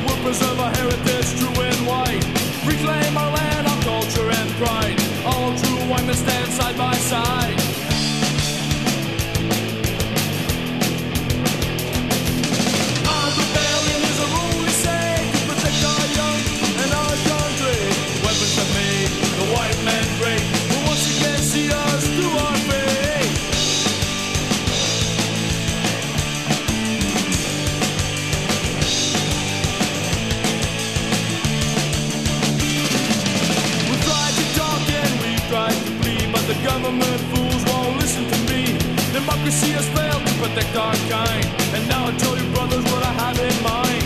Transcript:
We'll preserve our heritage true and white. Reclaim our land, our culture and pride. All true white men stand side by side. government fools won't listen to me. Democracy has failed to protect our kind. And now I tell you, brothers, what I have in mind.